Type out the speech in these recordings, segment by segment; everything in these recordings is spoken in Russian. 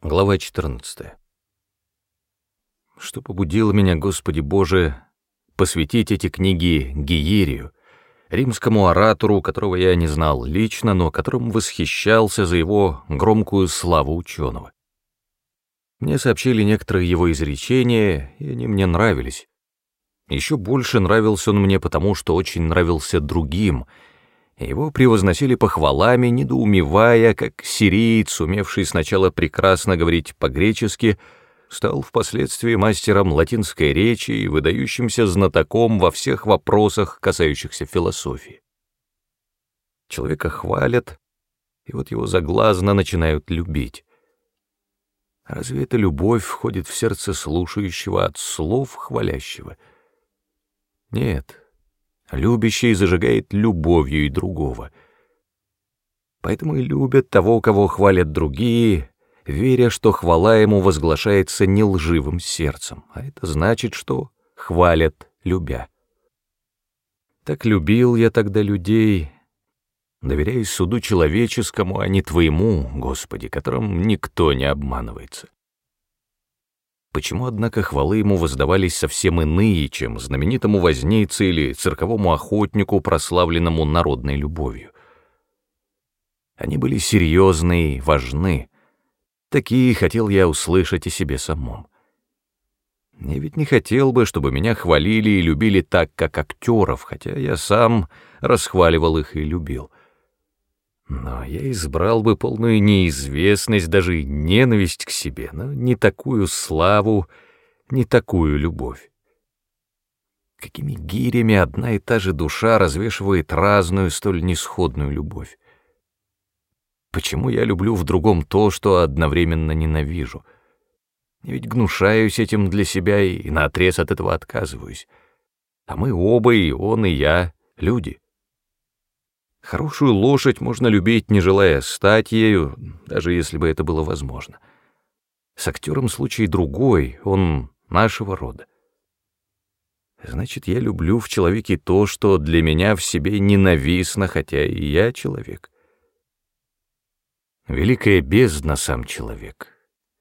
Глава 14. Что побудило меня, Господи Боже, посвятить эти книги Гиерию, римскому оратору, которого я не знал лично, но которым восхищался за его громкую славу ученого. Мне сообщили некоторые его изречения, и они мне нравились. Еще больше нравился он мне потому, что очень нравился другим — его превозносили похвалами, недоумевая, как сириец, умевший сначала прекрасно говорить по-гречески, стал впоследствии мастером латинской речи и выдающимся знатоком во всех вопросах, касающихся философии. Человека хвалят, и вот его заглазно начинают любить. Разве эта любовь входит в сердце слушающего от слов хвалящего? Нет, Любящий зажигает любовью и другого. Поэтому и любят того, кого хвалят другие, веря, что хвала ему возглашается не лживым сердцем, а это значит, что хвалят, любя. Так любил я тогда людей, доверяясь суду человеческому, а не Твоему, Господи, которым никто не обманывается. Почему, однако, хвалы ему воздавались совсем иные, чем знаменитому вознице или цирковому охотнику, прославленному народной любовью? Они были серьезны и важны. Такие хотел я услышать о себе самом. Я ведь не хотел бы, чтобы меня хвалили и любили так, как актеров, хотя я сам расхваливал их и любил. Но я избрал бы полную неизвестность, даже ненависть к себе, но не такую славу, не такую любовь. Какими гирями одна и та же душа развешивает разную, столь несходную любовь? Почему я люблю в другом то, что одновременно ненавижу? Я ведь гнушаюсь этим для себя и наотрез от этого отказываюсь. А мы оба, и он, и я, люди. Хорошую лошадь можно любить, не желая стать ею, даже если бы это было возможно. С актером случай другой, он нашего рода. Значит, я люблю в человеке то, что для меня в себе ненавистно, хотя и я человек. Великая бездна сам человек,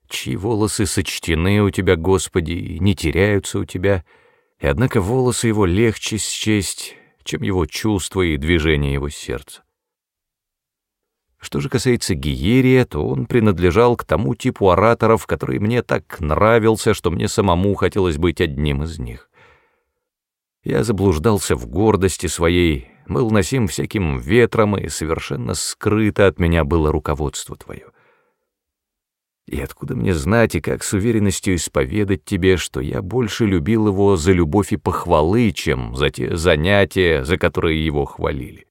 чьи волосы сочтены у тебя, Господи, и не теряются у тебя, и однако волосы его легче счесть, чем его чувства и движения его сердца. Что же касается Гиерия, то он принадлежал к тому типу ораторов, который мне так нравился, что мне самому хотелось быть одним из них. Я заблуждался в гордости своей, был носим всяким ветром, и совершенно скрыто от меня было руководство твое. И откуда мне знать и как с уверенностью исповедать тебе, что я больше любил его за любовь и похвалы, чем за те занятия, за которые его хвалили?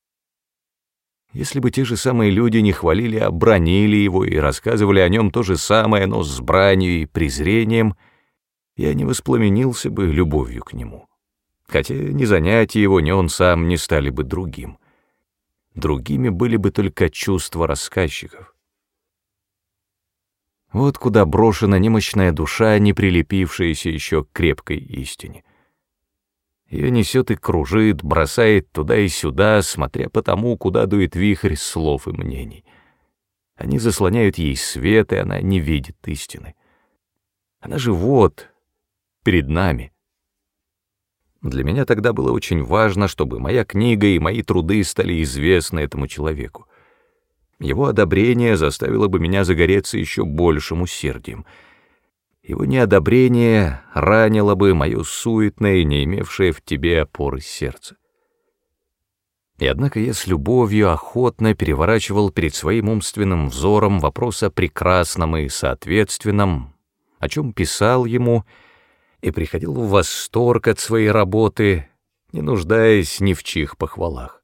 Если бы те же самые люди не хвалили, а бронили его и рассказывали о нем то же самое, но с бранью и презрением, я не воспламенился бы любовью к нему. Хотя ни занятия его, ни он сам не стали бы другим. Другими были бы только чувства рассказчиков. Вот куда брошена немощная душа, не прилепившаяся еще к крепкой истине. Ее несет и кружит, бросает туда и сюда, смотря по тому, куда дует вихрь слов и мнений. Они заслоняют ей свет, и она не видит истины. Она же вот, перед нами. Для меня тогда было очень важно, чтобы моя книга и мои труды стали известны этому человеку. Его одобрение заставило бы меня загореться еще большим усердием. Его неодобрение ранило бы мое суетное, не имевшее в тебе опоры сердце. И однако я с любовью охотно переворачивал перед своим умственным взором вопрос о прекрасном и соответственном, о чем писал ему, и приходил в восторг от своей работы, не нуждаясь ни в чьих похвалах.